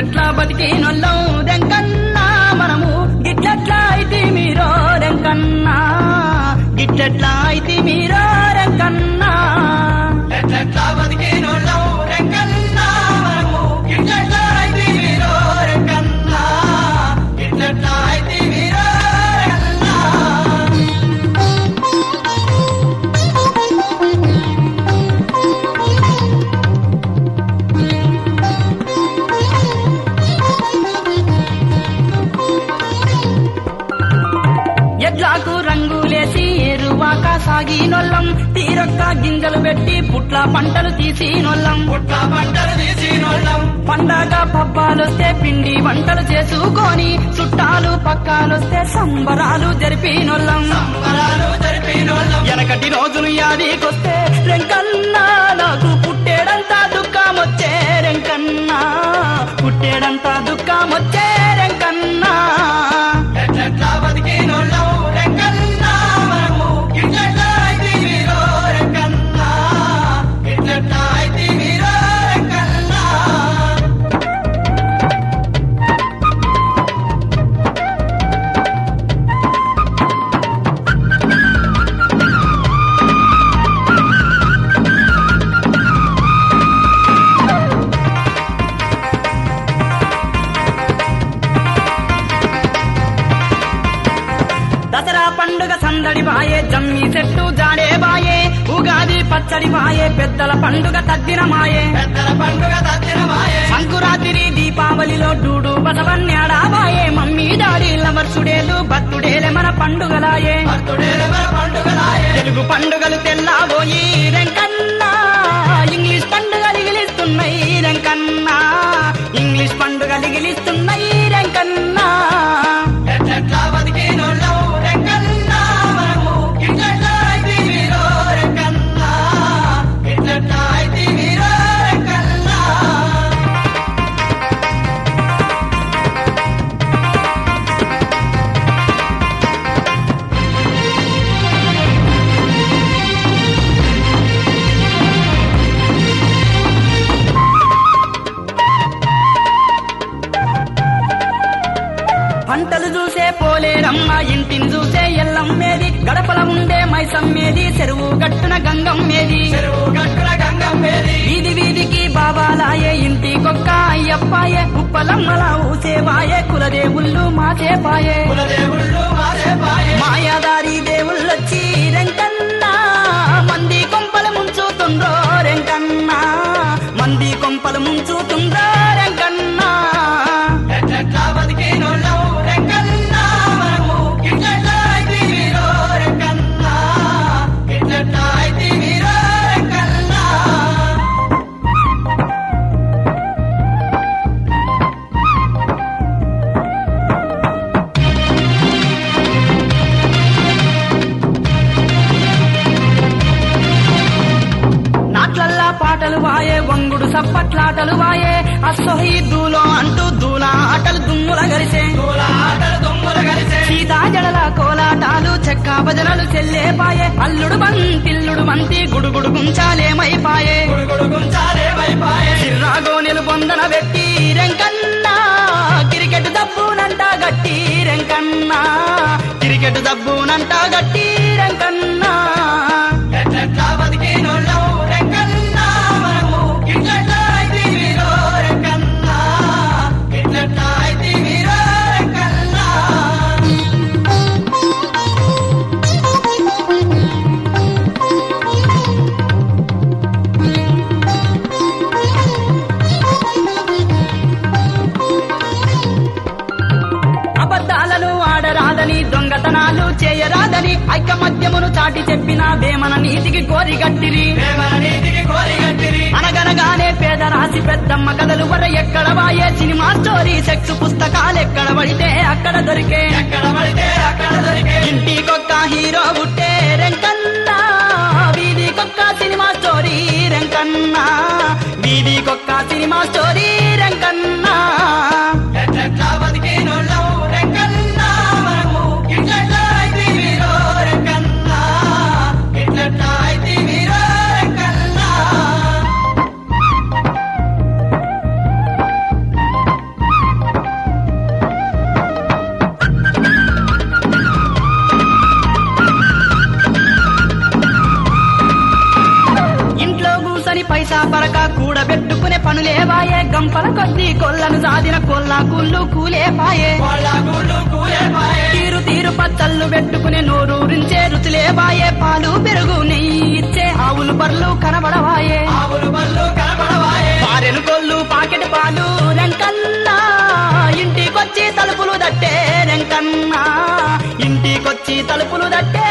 ఎట్లెట్లా బతికినొల్లం రెంకన్నా మనము గిట్లెట్లా అయితే మీరో రెంకన్నా గిట్లెట్లా అయితే మీరో రెంకన్నా ఎడ్లాకు రంగులేసి ఎరువాక సాగినొల్లం తీరొక్క గింజలు పెట్టి పుట్ల పంటలు తీసినొల్లం పుట్ల పంటలు తీసినొల్లం పండగ పబ్బాలొస్తే పిండి వంటలు చేసుకొని చుట్టాలు పక్కాలొస్తే సంబరాలు జరిపినొల్లం సంబరాలు జరిపినొల్లం వెనకటి రోజులు యాదికొస్తే రెంకన్నా నాకు పుట్టేడంతా దుఃఖమొచ్చే రెంకన్నా పుట్టేడంతా దుఃఖమొచ్చే రెంకన్నా ఎట్లెట్లా బతికినోళ్ళం సందడి బాయే జమ్మి చెట్టు జాడే బాయే ఉగాది పచ్చడి బాయే పెద్దల పండుగ తద్దిన మాయే. పెద్దల పండుగ తద్దిన మాయే. సంకురాత్రి దీపావళిలో డూడు బసవన్యాడా బాయే మమ్మీ డాడీ లవర్సుడేలు భక్తుడేలే మన పండుగలాయే. తెలుగు పండుగలు తెల్లాబోయి రెంకన్నా ఇంగ్లీష్ పండుగలు గిలిస్తున్నాయి రెంకన్నా ఇంగ్లీష్ పండుగలు గిలిస్తున్నాయి రెంకన్నా పోలేరమ్మ ఇంటిని చూసే ఎల్లమ్మేది గడపల ఉండే మైసమ్మేది చెరువు గట్టున గంగమ్మేది చెరువు గట్టున గంగమ్మేది వీధి వీధికి బాబాలాయే ఇంటికొక్క అయ్యప్పాయే ఉప్పలమ్మల ఊసేవాయే కులదేవుళ్ళు మాసేపాయే కులదేవుళ్ళు మాసేపాయే మాయాదారి దేవుళ్ళొచ్చి రెంకన్నా మంది కొంపలు ముంచుతుండ్రో రెంకన్నా మంది కొంపలు ముంచుతుండ్రో వంగుడు సప్పట్లాటలు వాయే అస్సోహీద్దులో అంటూ దూల ఆటలు దుమ్ముల గరిసే. సీతా జడల కోలాటాలు చెక్క భజనలు చెల్లే పాయే అల్లుడు బంతిల్లుడు మంతి గుడుగుడు గుంచాలేమైపాయే చిర్రాగోనెలు పొందన పెట్టి రెంకన్నా. క్రికెట్ దబ్బునంట గట్టి రెంకన్నా. క్రికెట్ దబ్బునంట గట్టి రెంకన్నా. ఆడరాదని దొంగతనాలు చేయరాదని ఐకమత్యమును చాటి చెప్పిన వేమన నీతికి కోరిగట్టిరి. అనగనగానే పేద రాసి పెద్దమ్మ కథలు వర ఎక్కడ వాయే సినిమా స్టోరీ సెక్స్ పుస్తకాలు ఎక్కడ పడితే అక్కడ దొరికే. ఎక్కడ పడితే అక్కడ దొరికే. ఇంటికొక్క హీరో పుట్టే రెంకన్నా వీధికొక్క సినిమా స్టోరీ రెంకన్నా. వీధికొక్క సినిమా స్టోరీ సాదిన కొల్ల గుళ్ళు కూలే పాయే తీరు తీరు పచ్చళ్ళు పెట్టుకునే నోరూరించే రుచులే బాయే పాలు పెరుగు నెయ్యి ఇచ్చే ఆవులు బర్లు కనబడవాయే. పారెలు కొల్లు పాకెట్ పాలు రెంకన్నా ఇంటికొచ్చి తలుపులు దట్టే రెంకన్నా ఇంటికొచ్చి తలుపులు దట్టే